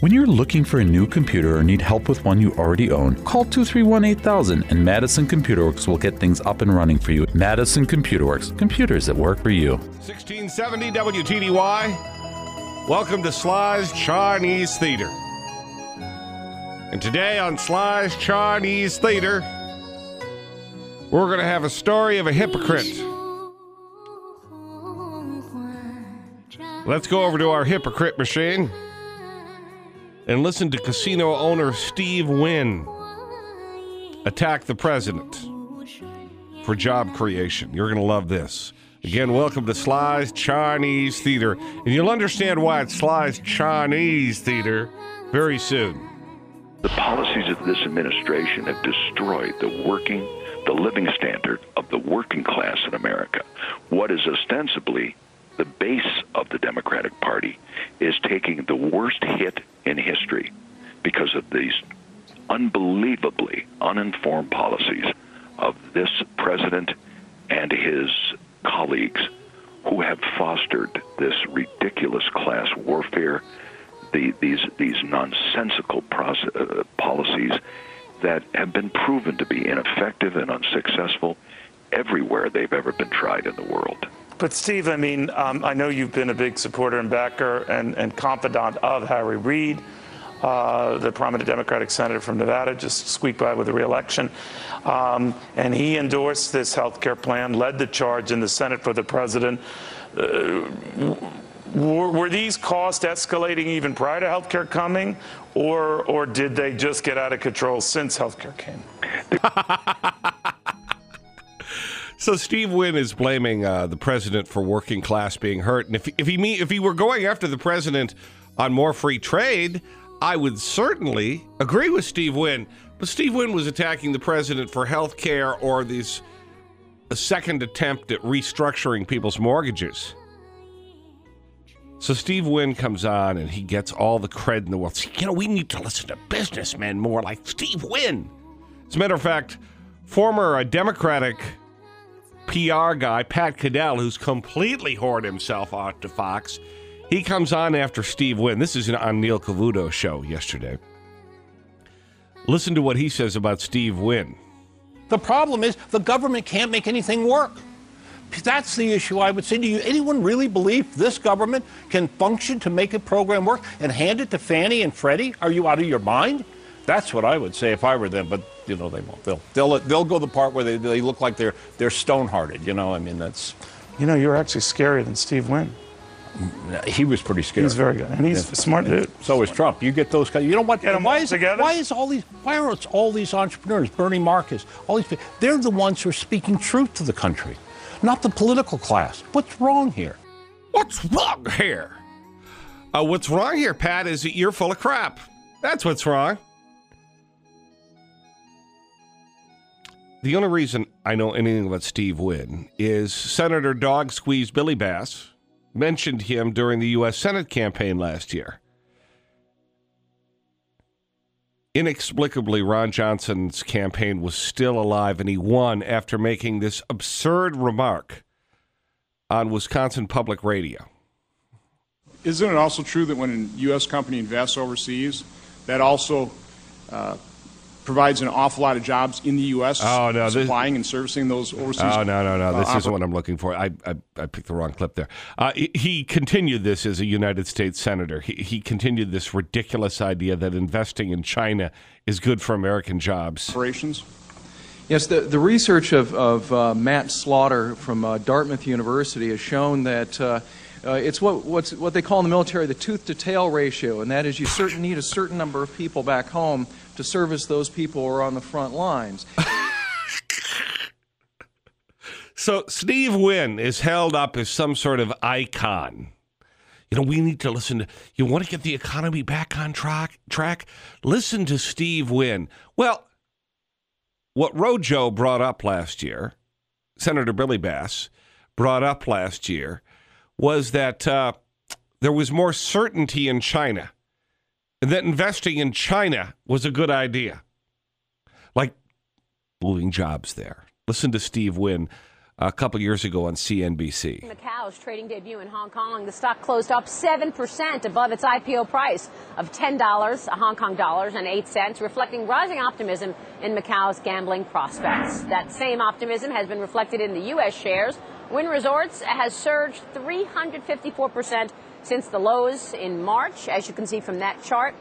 When you're looking for a new computer or need help with one you already own, call 231 8000 and Madison Computer Works will get things up and running for you. Madison Computer Works, computers that work for you. 1670 WTDY. Welcome to Sly's Chinese Theater. And today on Sly's Chinese Theater, we're going to have a story of a hypocrite. Let's go over to our hypocrite machine and listen to casino owner Steve Wynn attack the president for job creation. You're going to love this. Again, welcome to Sly's Chinese Theater. And you'll understand why it's Sly's Chinese Theater very soon. The policies of this administration have destroyed the working, the living standard of the working class in America. What is ostensibly the base of the Democratic Party is taking the worst hit in history because of these unbelievably uninformed policies of this president and his colleagues who have fostered this ridiculous class warfare, the, these these nonsensical uh, policies that have been proven to be ineffective and unsuccessful everywhere they've ever been tried in the world. But Steve, I mean, um, I know you've been a big supporter and backer and, and confidant of Harry Reid, uh, the prominent Democratic senator from Nevada, just squeaked by with the reelection. Um, and he endorsed this health care plan, led the charge in the Senate for the president. Uh, were, were, these costs escalating even prior to health care coming, or, or did they just get out of control since health care came? So Steve Wynn is blaming uh, the president for working class being hurt, and if if he me, if he were going after the president on more free trade, I would certainly agree with Steve Wynn. But Steve Wynn was attacking the president for health care or these a second attempt at restructuring people's mortgages. So Steve Wynn comes on and he gets all the cred in the world. You know, we need to listen to businessmen more like Steve Wynn. As a matter of fact, former uh, Democratic PR guy, Pat Caddell, who's completely whored himself out to Fox, he comes on after Steve Wynn. This is on Neil Cavuto's show yesterday. Listen to what he says about Steve Wynn. The problem is the government can't make anything work. That's the issue I would say to you. Anyone really believe this government can function to make a program work and hand it to Fannie and Freddie? Are you out of your mind? That's what I would say if I were them, but you know they won't. They'll they'll they'll go the part where they, they look like they're they're stone-hearted. You know, I mean that's. You know, you're actually scarier than Steve Wynn. He was pretty scary. He's very good, and he's yeah. a smart dude. So is Trump. You get those guys. You know what? Get why is together? why is all these why are all these entrepreneurs, Bernie Marcus, all these they're the ones who are speaking truth to the country, not the political class. What's wrong here? What's wrong here? Uh, what's wrong here, Pat, is that you're full of crap. That's what's wrong. The only reason I know anything about Steve Wynn is Senator Dog Squeeze Billy Bass mentioned him during the U.S. Senate campaign last year. Inexplicably, Ron Johnson's campaign was still alive and he won after making this absurd remark on Wisconsin Public Radio. Isn't it also true that when a U.S. company invests overseas, that also uh, provides an awful lot of jobs in the U.S. Oh, no, supplying this, and servicing those overseas. Oh no, no, no! This uh, isn't what I'm looking for. I I, I picked the wrong clip there. Uh, he continued this as a United States senator. He he continued this ridiculous idea that investing in China is good for American jobs. Operations. Yes, the, the research of, of uh, Matt Slaughter from uh, Dartmouth University has shown that uh, it's what, what's, what they call in the military the tooth to tail ratio, and that is you certain need a certain number of people back home to service those people who are on the front lines. so Steve Wynn is held up as some sort of icon. You know, we need to listen to, you want to get the economy back on track, track? Listen to Steve Wynn. Well, what Rojo brought up last year, Senator Billy Bass brought up last year, was that uh, there was more certainty in China and that investing in China was a good idea. Like moving jobs there. Listen to Steve Wynn a couple years ago on CNBC. Macau's trading debut in Hong Kong. The stock closed up 7% above its IPO price of $10, Hong Kong dollars and 8 cents, reflecting rising optimism in Macau's gambling prospects. That same optimism has been reflected in the U.S. shares. Wynn Resorts has surged 354% since the lows in March, as you can see from that chart.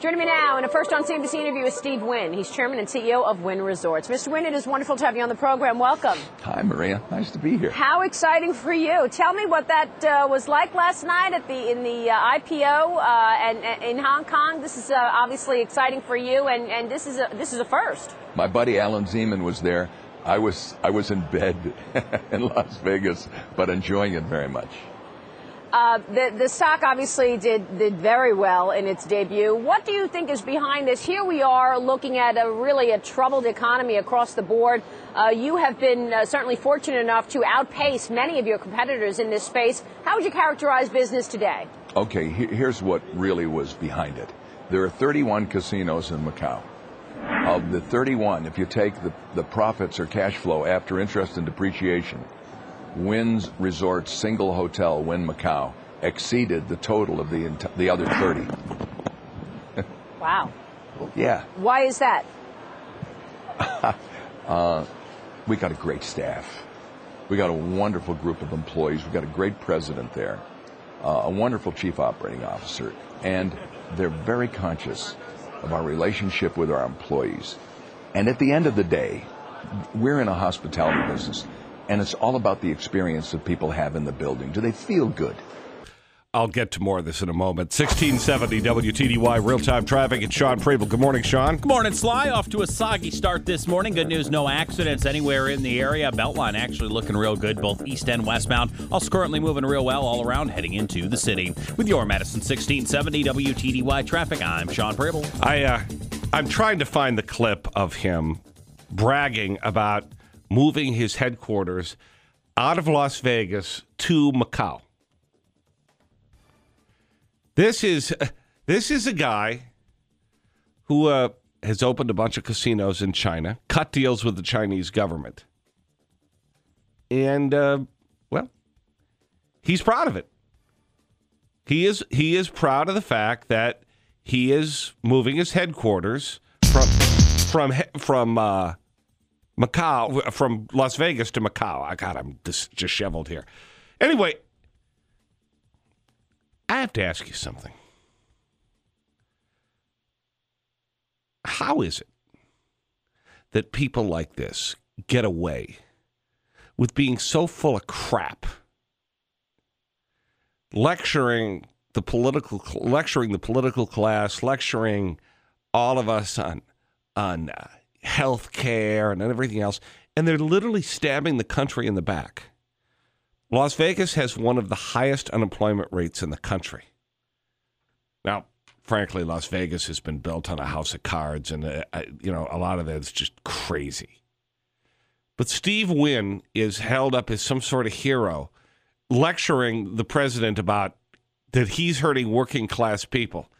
Joining me now in a first on CNBC interview is Steve Wynn. He's chairman and CEO of Wynn Resorts. Mr. Wynn, it is wonderful to have you on the program. Welcome. Hi, Maria. Nice to be here. How exciting for you! Tell me what that uh, was like last night at the in the uh, IPO uh, and, and, in Hong Kong. This is uh, obviously exciting for you, and, and this is a, this is a first. My buddy Allan Zeman was there. I was I was in bed in Las Vegas, but enjoying it very much. Uh, the, the stock obviously did, did very well in its debut. What do you think is behind this? Here we are looking at a really a troubled economy across the board. Uh, you have been uh, certainly fortunate enough to outpace many of your competitors in this space. How would you characterize business today? Okay, here's what really was behind it. There are 31 casinos in Macau. Of the 31, if you take the, the profits or cash flow after interest and depreciation, Wynn's Resort's single hotel, Wynn Macau, exceeded the total of the, the other 30. wow. Yeah. Why is that? uh, we got a great staff. We got a wonderful group of employees. We got a great president there, uh, a wonderful chief operating officer, and they're very conscious of our relationship with our employees. And at the end of the day, we're in a hospitality business and it's all about the experience that people have in the building. Do they feel good? I'll get to more of this in a moment. 1670 WTDY real time traffic. It's Sean Preble. Good morning, Sean. Good morning, Sly. Off to a soggy start this morning. Good news no accidents anywhere in the area. Beltline actually looking real good, both east and westbound. Also currently moving real well all around heading into the city. With your Madison 1670 WTDY traffic, I'm Sean Preble. I, uh, I'm trying to find the clip of him bragging about moving his headquarters out of Las Vegas to Macau. This is this is a guy who uh, has opened a bunch of casinos in China, cut deals with the Chinese government, and uh, well, he's proud of it. He is he is proud of the fact that he is moving his headquarters from from from uh, Macau, from Las Vegas to Macau. I got I'm dis- disheveled here. Anyway, I have to ask you something. How is it that people like this get away with being so full of crap, lecturing the political, lecturing the political class, lecturing all of us on on uh, health care and everything else. And they're literally stabbing the country in the back. Las Vegas has one of the highest unemployment rates in the country. Now, frankly, Las Vegas has been built on a house of cards, and uh, you know a lot of that is just crazy. But Steve Wynn is held up as some sort of hero, lecturing the president about that he's hurting working class people.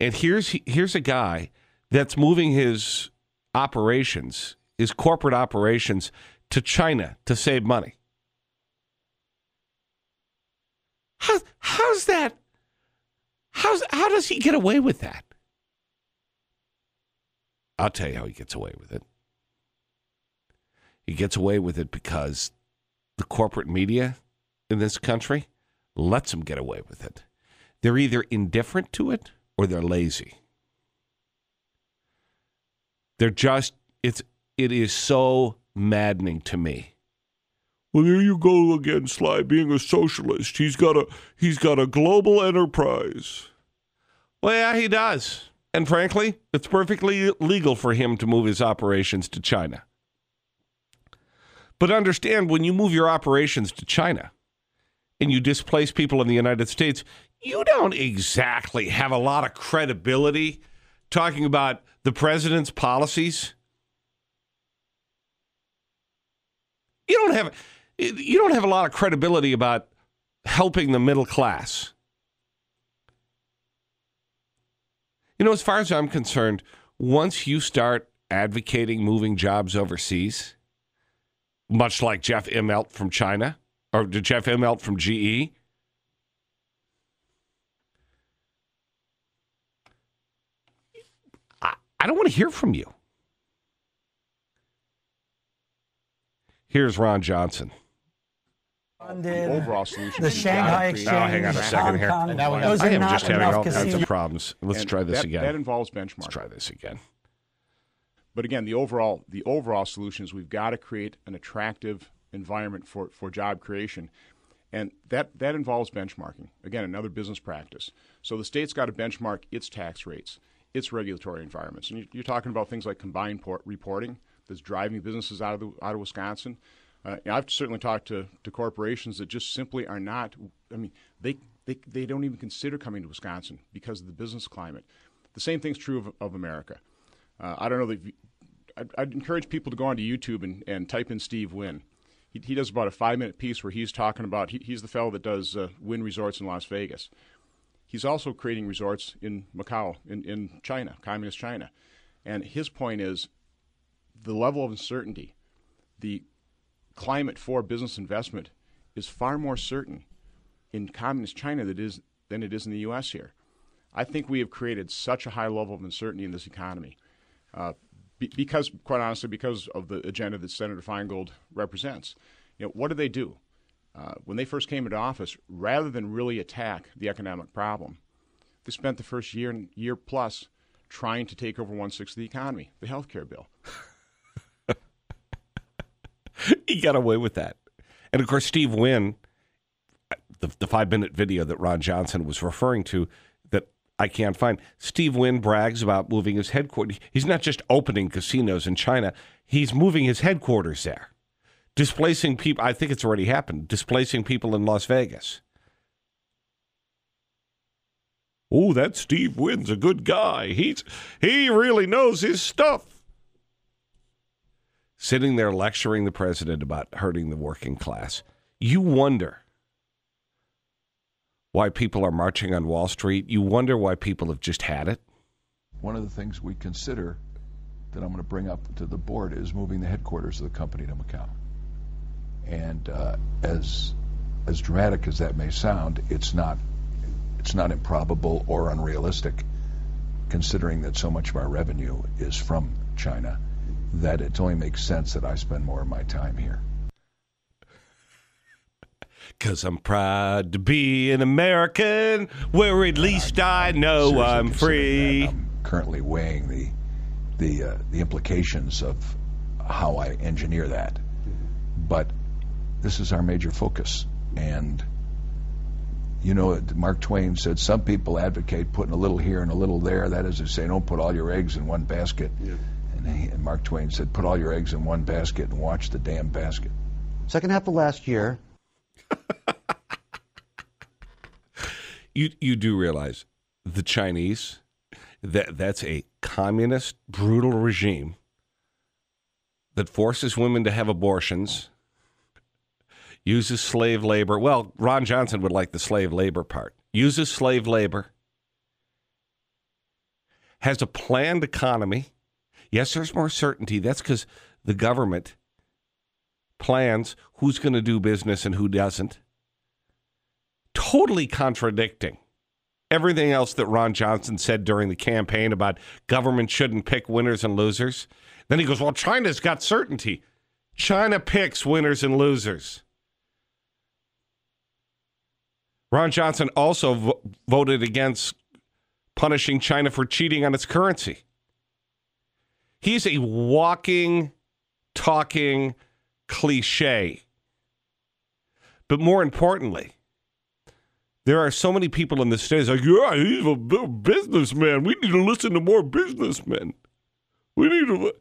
And here's here's a guy that's moving his operations, his corporate operations to China to save money. How, how's that? How's, how does he get away with that? I'll tell you how he gets away with it. He gets away with it because the corporate media in this country lets him get away with it. They're either indifferent to it or they're lazy. They're just it's it is so maddening to me. Well, there you go again, Sly, being a socialist. He's got a he's got a global enterprise. Well, yeah, he does. And frankly, it's perfectly legal for him to move his operations to China. But understand when you move your operations to China and you displace people in the United States, you don't exactly have a lot of credibility talking about the president's policies? You don't have you don't have a lot of credibility about helping the middle class. You know, as far as I'm concerned, once you start advocating moving jobs overseas, much like Jeff Immelt from China or Jeff Immelt from GE. I, I don't want to hear from you. Here's Ron Johnson. The overall solution. The Shanghai Exchange. Now, hang on a second here. Hong Kong, those I are am not just having enough all kinds of problems. Let's And try this that, again. That involves Let's benchmarking. try this again. But again, the overall the overall solution is we've got to create an attractive environment for, for job creation. And that, that involves benchmarking. Again, another business practice. So the state's got to benchmark its tax rates, its regulatory environments. And you- you're talking about things like combined port reporting that's driving businesses out of, the, out of Wisconsin. Uh, I've certainly talked to, to corporations that just simply are not, I mean, they, they, they don't even consider coming to Wisconsin because of the business climate. The same thing's true of, of America. Uh, I don't know that. I'd, I'd encourage people to go onto YouTube and, and type in Steve Wynn. He, he does about a five minute piece where he's talking about. He, he's the fellow that does uh, Wynn Resorts in Las Vegas. He's also creating resorts in Macau, in, in China, communist China. And his point is the level of uncertainty, the climate for business investment is far more certain in communist China that is, than it is in the U.S. here. I think we have created such a high level of uncertainty in this economy uh, be, because, quite honestly, because of the agenda that Senator Feingold represents. You know, what did they do? Uh, when they first came into office, rather than really attack the economic problem, they spent the first year and year plus trying to take over one sixth of the economy, the health care bill. he got away with that. And of course, Steve Wynn, the, the five minute video that Ron Johnson was referring to that I can't find, Steve Wynn brags about moving his headquarters. He's not just opening casinos in China, he's moving his headquarters there, displacing people. I think it's already happened, displacing people in Las Vegas. Oh, that Steve Wynn's a good guy. He's he really knows his stuff sitting there lecturing the president about hurting the working class. You wonder why people are marching on Wall Street. You wonder why people have just had it. One of the things we consider that I'm going to bring up to the board is moving the headquarters of the company to Macau. And uh, as as dramatic as that may sound, it's not it's not improbable or unrealistic, considering that so much of our revenue is from China. That it only makes sense that I spend more of my time here. Cause I'm proud to be an American, where at least I know I'm considering that, free. I'm currently weighing the the uh, the implications of how I engineer that. But this is our major focus, and you know, Mark Twain said some people advocate putting a little here and a little there. That is to say, don't put all your eggs in one basket. And, and Mark Twain said, put all your eggs in one basket and watch the damn basket. Second half of last year, You you do realize the Chinese that that's a communist brutal regime that forces women to have abortions, uses slave labor. Well, Ron Johnson would like the slave labor part. Uses slave labor. Has a planned economy. Yes, there's more certainty. That's because the government plans who's going to do business and who doesn't totally contradicting everything else that Ron Johnson said during the campaign about government shouldn't pick winners and losers. Then he goes, Well, China's got certainty. China picks winners and losers. Ron Johnson also vo- voted against punishing China for cheating on its currency. He's a walking, talking cliche. But more importantly, there are so many people in the states like, yeah, he's a businessman. We need to listen to more businessmen. We need to.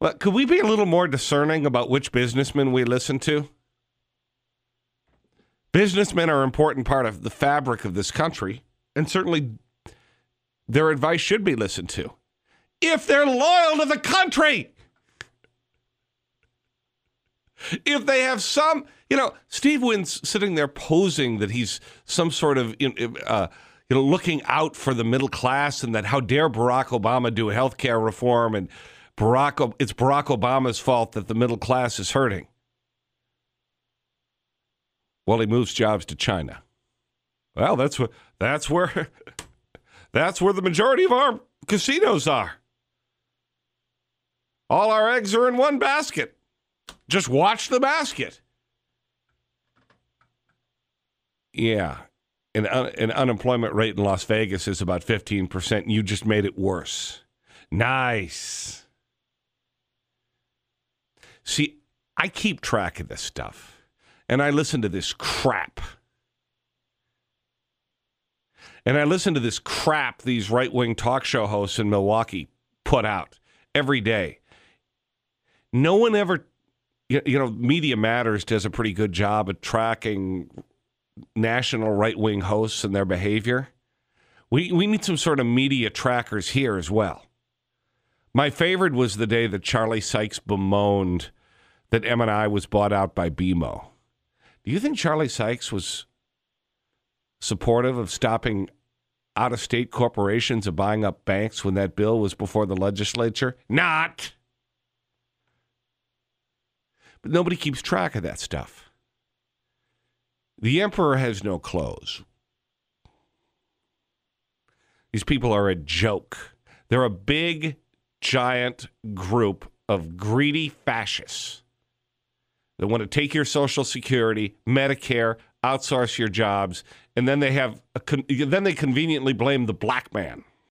Well, could we be a little more discerning about which businessmen we listen to? Businessmen are an important part of the fabric of this country, and certainly their advice should be listened to if they're loyal to the country. If they have some, you know, Steve Wynn's sitting there posing that he's some sort of, uh, you know, looking out for the middle class, and that how dare Barack Obama do health care reform, and Barack, it's Barack Obama's fault that the middle class is hurting. Well, he moves jobs to China. Well, that's where that's where that's where the majority of our casinos are. All our eggs are in one basket. Just watch the basket. Yeah. An, an unemployment rate in Las Vegas is about 15%, and you just made it worse. Nice. See, I keep track of this stuff, and I listen to this crap. And I listen to this crap these right wing talk show hosts in Milwaukee put out every day. No one ever, you know, Media Matters does a pretty good job of tracking national right wing hosts and their behavior. We, we need some sort of media trackers here as well. My favorite was the day that Charlie Sykes bemoaned that M&I was bought out by BMO. Do you think Charlie Sykes was supportive of stopping out of state corporations of buying up banks when that bill was before the legislature? Not. Nobody keeps track of that stuff. The emperor has no clothes. These people are a joke. They're a big, giant group of greedy fascists that want to take your Social Security, Medicare, outsource your jobs, and then they have con- then they conveniently blame the black man.